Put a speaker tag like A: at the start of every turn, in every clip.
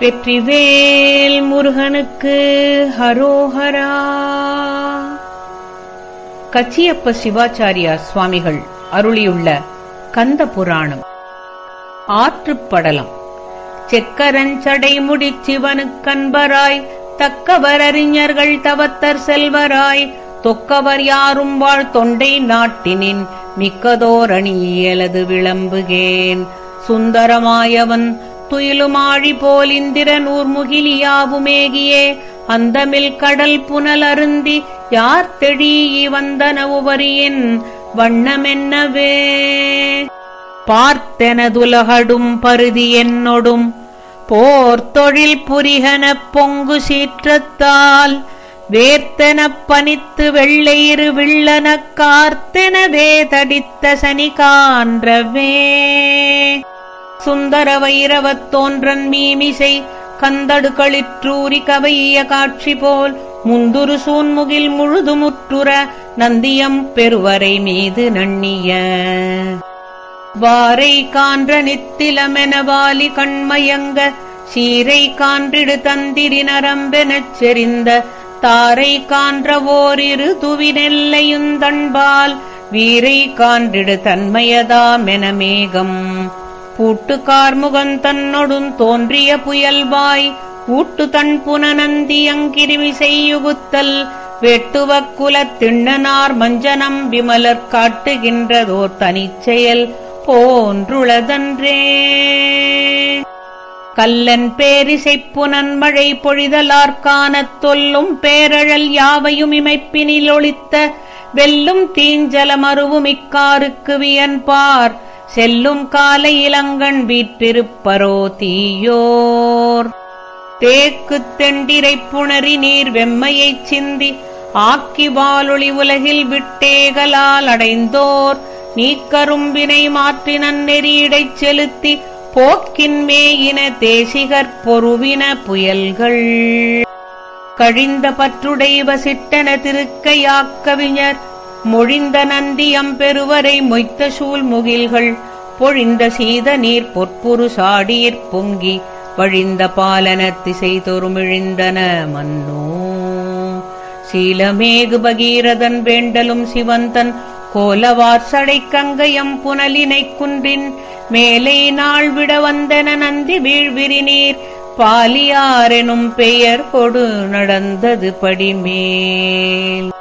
A: வெற்றிவேல் முருகனுக்கு ஹரோஹரா. கச்சியப்ப சிவாச்சாரியார் சுவாமிகள் அருளியுள்ள கந்த புராணம் ஆற்றுப்படலம் செக்கரஞ்சடை முடிச்சிவனுக்கன்பராய் தக்கவர் அறிஞர்கள் தவத்தர் செல்வராய் தொக்கவர் யாரும் வாழ் தொண்டை நாட்டினின் மிக்கதோரணியலது விளம்புகேன். சுந்தரமாயவன் துயிலுமாழி போலிந்திர நூர்முகிலியாவுமேகியே அந்தமில் கடல் புனல் அருந்தி யார் தெழீ வந்தன உவரியின் வண்ணமென்னவே. பார்த்தெனதுலகடும் பருதி என்னொடும் போர் தொழில் புரிகனப் பொங்கு சீற்றத்தால் வேர்த்தெனப் பனித்து வெள்ளையிரு வில்லனக் கார்த்தெனவே தடித்த சனி கான்றவே சுந்தர வைரவத் தோன்றன் மீமிசை கந்தடுக்களிற்றூரி கவைய காட்சி போல் முந்துரு சூன்முகில் முழுதுமுற்றுற நந்தியம் பெருவரை மீது நண்ணிய. வாரை கான்ற நித்திலமெனவாலி கண்மயங்க சீரை கான்றிடு தந்திரி நரம்பெனச் செறிந்த தாரை கான்ற ஓரிரு துவினெல்லையுந்தண்பால் வீரை கான்றிடு தன்மயதாமென மேகம். கூட்டுக்கார் கார்முகன் தன்னொடும் தோன்றிய புயல்வாய் ஊட்டு தன் புனநந்தியங்கிருமி செய்யுகுத்தல் வெட்டுவக் குலத்திண்ணனார் மஞ்சனம் விமலர் காட்டுகின்றதோர் தனிச்செயல் போன்றுளதன்றே. கல்லன் பேரிசைப்புனன் மழை பொழிதலார்கானத் தொல்லும் பேரழல் யாவையும் இமைப்பினில் ஒளித்த வெல்லும் தீஞ்சலமருவுமிக்காருக்கு வியன்பார் செல்லும் காலை இளங்கண் வீற்றிருப்பரோ தீயோர். தேக்குத் தெண்டிரைப் புணரி நீர் வெம்மையைச் சிந்தி ஆக்கி வாலொளி உலகில் விட்டேகலால் அடைந்தோர். நீக்கரும்பினை மாற்றி நன்னெறியிடைச் செலுத்தி போக்கின்மேயின தேசிகற் பொருவின புயல்கள். கழிந்த பற்றுடை வசிட்டன திருக்கையாக்கவிஞர் மொழிந்த நந்தியம் பெருவரை மொய்த்த சூழ் முகில்கள் பொழிந்த சீத நீர் பொற்புரு சாடீர் பொங்கி வழிந்த பாலன திசை தொருமிழிந்தன மன்னோ. சீலமேகு பகீரதன் வேண்டலும் சிவந்தன் கோலவார்சடை கங்கையம் புனலினைக் குன்றின் மேலை நாள் விட வந்தன நந்தி வீழ்விரிநீர் பாலியாரெனும் பெயர் கொடு நடந்தது படிமேல்.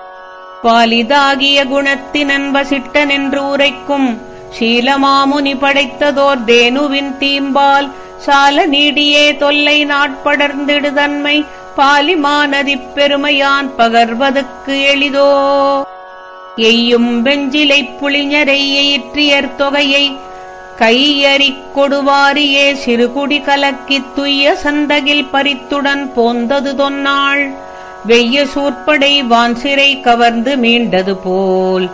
A: பாலிதாகிய குணத்தினன் வசிட்டன் என்று உரைக்கும் சீலமாமுனி படைத்ததோர் தேனுவின் தீம்பால் சால நீடியே தொல்லை நாட்படர்ந்திடுதன்மை பாலிமானதிப் பெருமையான் பகர்வதற்கு எளிதோ. எய்யும் வெஞ்சிலைப் புளிஞரை எயிற்றியர் தொகையை கையறிக் கொடுவாரியே சிறுகுடி கலக்கித் துய்ய சந்தகில் பறித்துடன் போந்தது தொன்னாள். வெய்ய வான் வான்சிறை கவர்ந்து மீண்டது போல்.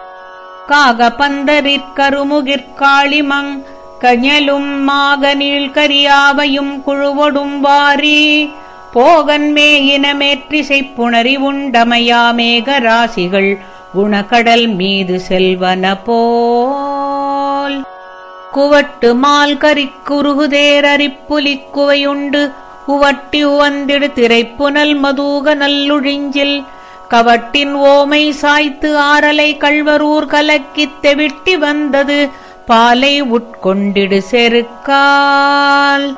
A: காக பந்தரிற்கருமுகிற்காளிமங் கஞலும் மாகநீள் கரியாவையும் குழுவொடும் வாரி. போகன்மே இனமேற்றிசை புணரி உண்டமையாமேக ராசிகள் குணக்கடல் மீது செல்வன போல். குவட்டு மால் கரிக்குருகுதேரரிப்புலிக் உவட்டி உவந்திடு திரைப்புனல் மதூக நல்லுழிஞ்சில். கவட்டின் ஓமை சாய்த்து ஆரலை கள்வரூர் கலக்கித் தெவிட்டி வந்தது. பாலை உட்கொண்டிடு செருக்கால்.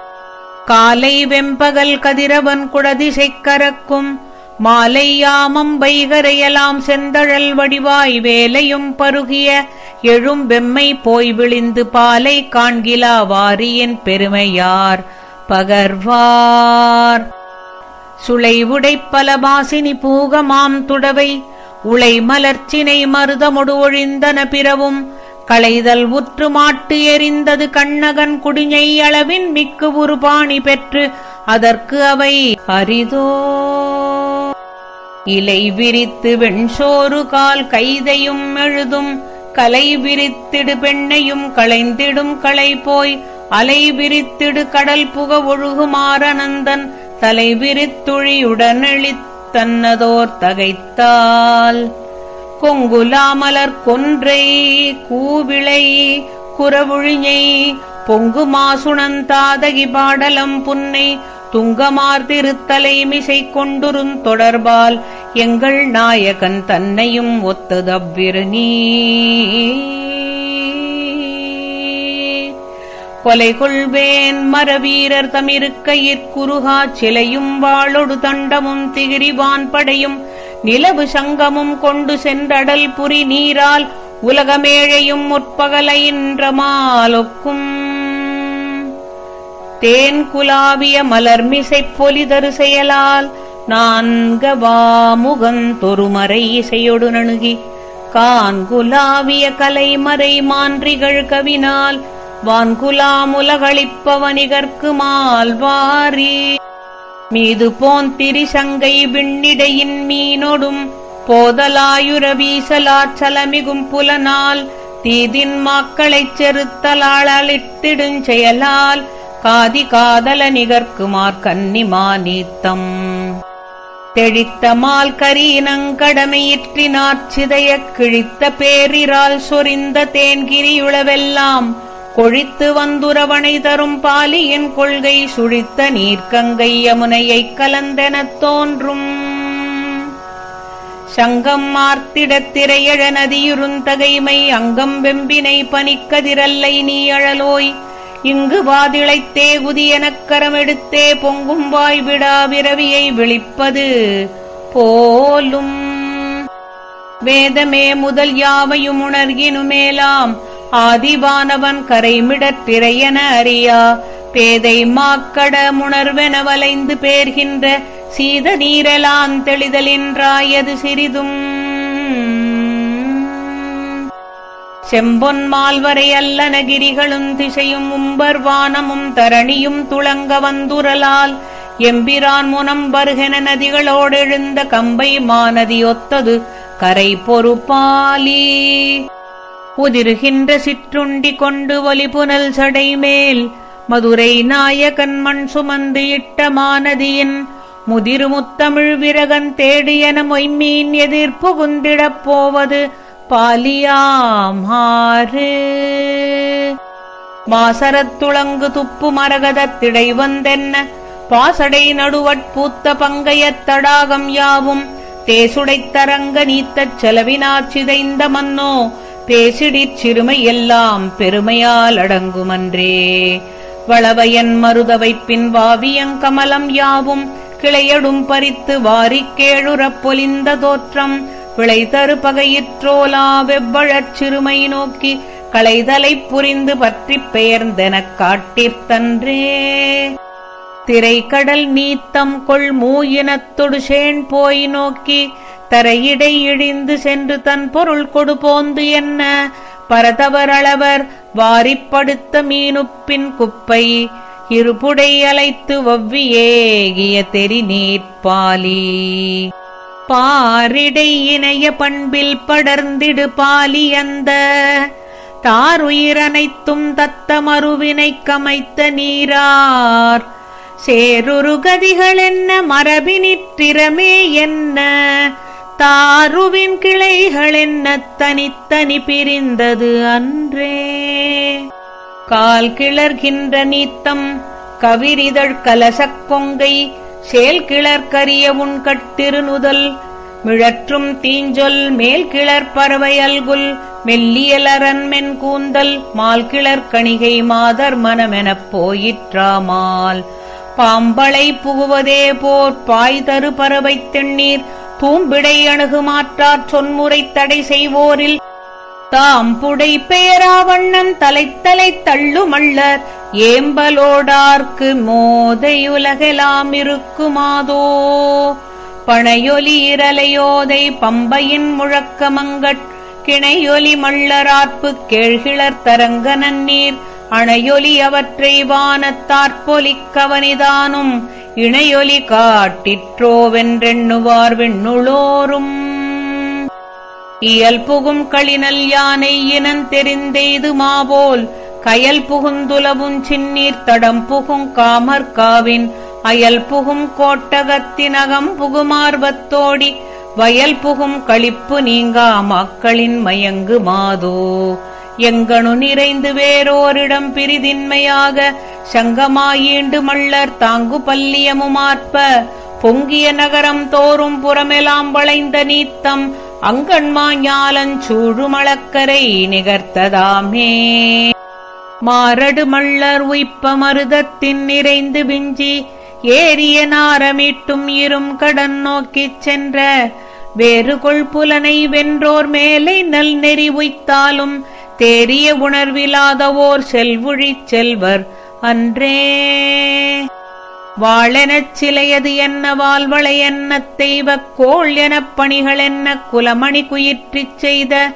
A: காலை வெம்பகல் கதிரவன் குடதிசைக் கரக்கும் மாலை யாமம் வைகரையலாம் செந்தழல் வடிவாய் வேலையும் பருகிய. எழும் வெம்மை போய் விழிந்து பாலை காண்கிலா வாரியின் பெருமையார். பகர்வார். சுளை உடைப்பலபாசினி பூகமாம் துடவை உளை மலர்ச்சினை மருதமொடு ஒழிந்தன பிறவும் களைதல் உற்று மாட்டு எறிந்தது கண்ணகன் குடிஞை அளவின் மிக்கு உருபாணி பெற்று அதற்கு அவை அரிதோ. இலை விரித்து வெண்சோறு கால் கைதையும் எழுதும் கலை விரித்திடு பெண்ணையும் களைந்திடும் களை போய் அலை விரித்திடு கடல் புக ஒழுகுமாறனந்தன் தலை விரித்துழியுடனெழித் தகைத்தால். கொங்குலாமலர் கொன்றை கூவிளை குரவுழிஞை பொங்கு மாசுணந்தாதகி பாடலம் புன்னை துங்கமார் திருத்தலைமிசை கொண்டுருந் தொடர்பால் எங்கள் நாயகன் தன்னையும் ஒத்ததவ்விரு நீ. கொலை கொள்வேன் மரவீரர் தமிருக்கையிற்குருகாச் சிலையும் வாளொடு தண்டமும் திகிரிவான் படையும் நிலவு சங்கமும் கொண்டு சென்றடல் புரி நீரால் உலகமேழையும் முற்பகலையின்றமாலொக்கும் தேன் குலாவிய மலர்மிசைப் பொலிதரு செயலால் நான்கவாமுகந்தொருமறை இசையொடு நணுகி கான்குலாவிய கலைமறை மான்றிகள் கவினால் வான்குலாமுலகளிப்பவனிகர்க்கு மால்வாரி. மீது போன் சங்கை விண்ணிடையின் மீனொடும் போதலாயுர வீசலாச்சலமிகும் புலனால் தீதின் மாக்களைச் செருத்தலாளித்திடுஞ்செயலால் காதி காதல நிகர்க்குமார் கன்னிமா நீத்தம் தெழித்த மால் கரீனங்கடமையிற்றினாற் சிதையக் கிழித்த பேரிரால் சொரிந்த தேன்கிரியுளவெல்லாம் கொழித்து வந்துரவணை தரும் பாலியின் கொள்கை சுழித்த நீர்க்கங்கை யமுனையைக் கலந்தெனத் தோன்றும். சங்கம் மார்த்திடத் திரையழ நதியுருந்தகைமை அங்கம் வெம்பினை பனிக்கதிரல்லை நீ அழலோய். இங்கு வாதிளைத்தே குதியெனக் கரமெடுத்தே பொங்கும் வாய் விடா விரவியை விழிப்பது போலும். வேதமே முதல் யாவையும் உணர்கினுமேலாம் ஆதிவானவன் கரைமிடத் திரையென அறியா. பேதை மாக்கட முணர்வென வலைந்து பேர்கின்ற சீத நீரலான் தெளிதலின்றாயது சிறிதும். செம்பொன் மால்வரை அல்லன கிரிகளும் திசையும் உம்பர் வானமும் தரணியும் துளங்க வந்துரலால். எம்பிரான் முனம் வருகென நதிகளோடெழுந்த கம்பை மாநதியொத்தது கரை பொறுப்பாலி. உதிர்கின்ற சிற்றுண்டி கொண்டு ஒலிபுனல் சடைமேல் மதுரை நாயகன் மண் சுமந்து இட்ட மாநதியின் முதிர் முத்தமிழ் விரகன் தேடியன மொய்மீன் எதிர்ப்புகுந்திடப் போவது பாலியாமாறு மாசரத்துளங்கு துப்பு மரகதத்திடை வந்தென்ன பாசடை நடுவட்பூத்த பங்கையத் தடாகம் யாவும் தேசுடைத் தரங்க நீத்தச் செலவினாற் சிதைந்த மன்னோ பேசிடிற் சிறுமை எல்லாம் பெருமையால் அடங்குமன்றே. வளவையன் மருதவைப் பின் வாவியங்கமலம் யாவும் கிளையடும் பறித்து வாரிக் கேழுறப் பொலிந்த தோற்றம். விளைதரு பகையிற்றோலா வெவ்வழற் சிறுமை நோக்கி களைதலைப் புரிந்து பற்றிப் பெயர்ந்தெனக் காட்டிற்தன்றே திரைக்கடல் நீத்தம் கொள் மூயினத்தொடு சேண் போய் நோக்கி தரையிடை இழிந்து சென்று தன் பொருள் கொடுபோந்து என்ன? பரதவரளவர் வாரிப்படுத்த மீனுப்பின் குப்பை இருபுடை அலைத்து வவ்வியேகிய தெரி நீர்ப்பாலி. பாரிடை இணைய பண்பில் படர்ந்திடு பாலி அந்த. தாருயிரனைத்தும் தத்த மறுவினைக் கமைத்த நீரார். சேருரு கதிகள் என்ன? மரபினிற்றிறமே என்ன? தாருவின் கிளைகள் என்ன தனித்தனி பிரிந்தது அன்றே. கால் கிளர்கின்ற நீத்தம் கவிரிதழ் கலசக் கொங்கை சேல் கிளர்கரிய உன் கட்டிருநுதல் மிழற்றும் தீஞ்சொல் மேல் கிளர் பறவை அல்குல் மெல்லியலரன் மென் கூந்தல் மால்கிளர் கணிகை மாதர் மனமெனப் போயிற்றாமால் பாம்பளை புகுவதே போர் பாய் தரு பறவைத் தெண்ணீர் தூம்பிடை அணுகுமாற்றாற் சொன்முறை தடை செய்வோரில். தாம் புடை பெயராவண்ணன் தலைத்தலை தள்ளுமள்ளர் ஏம்பலோடார்க்கு மோதையுலகெலாம் இருக்குமாதோ? பனையொலி இரலையோதை பம்பையின் முழக்கமங்கட். கிணையொலி மள்ளரார்ப்பு கேழ்கிளர் தரங்க நன்னீர் அணையொலி அவற்றை வானத்தாற்பொலிக் கவனிதானும் இணையொலி காட்டிற்றோவென்றெண்ணுவார் விண்ணுளோரும். இயல் புகும் களினல் யானை இனன் தெரிந்தெய்து மாபோல். கயல் புகுந்துலவும் சின்னீர் தடம் புகும் காமர்காவின் அயல் புகும் கோட்டகத்தினகம் புகுமார்வத்தோடி வயல் புகும் களிப்பு நீங்கா மக்களின் மயங்கு மாதோ. எங்கனு நிறைந்து வேறோரிடம் பிரிதின்மையாக. சங்கமாயீண்டு மள்ளர் தாங்கு பல்லியமுமாற்ப பொங்கிய நகரம் தோறும் புறமெலாம் வளைந்த நீத்தம் அங்கண்மா ஞாலஞ்சூழுமளக்கரை நிகர்த்ததாமே. மாரடு மள்ளர் உய்ப்ப மருதத்தின் நிறைந்து விஞ்சி ஏரிய நாரமிட்டும் இரும் கடன் நோக்கிச் சென்ற வேறுகொள் புலனை வென்றோர் மேலை நல் நெறி உய்த்தாலும் தேரிய உணர்விலாதவோர் செல்வுழிச் செல்வர் அன்றே. வாழெனச் சிலையது என்ன வாழ்வளை என்ன தெய்வக் கோள் எனப் பணிகள் என்ன குலமணி குயிற்றிச் செய்த?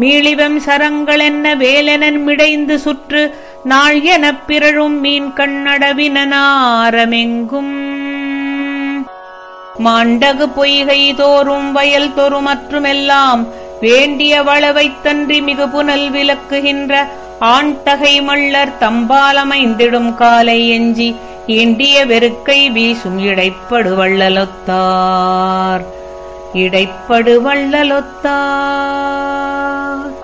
A: மீளிவம் சரங்கள் என்ன வேலெனன் மிடைந்து சுற்று? நாள் எனப் பிறழும் மீன் கண்ணடவினாரமெங்கும் மாண்டகு பொய்கை தோறும் வயல் தோறும் மற்றுமெல்லாம் வேண்டிய வளவைத்தன்றி மிகு புனல் விளக்குகின்ற ஆண்தகை மள்ளர் தம்பாலமைந்திடும் காலை எஞ்சி இண்டிய வெறுக்கை வீசும் இடைப்படு வள்ளலொத்தார். இடைப்படு வள்ளலொத்தார்.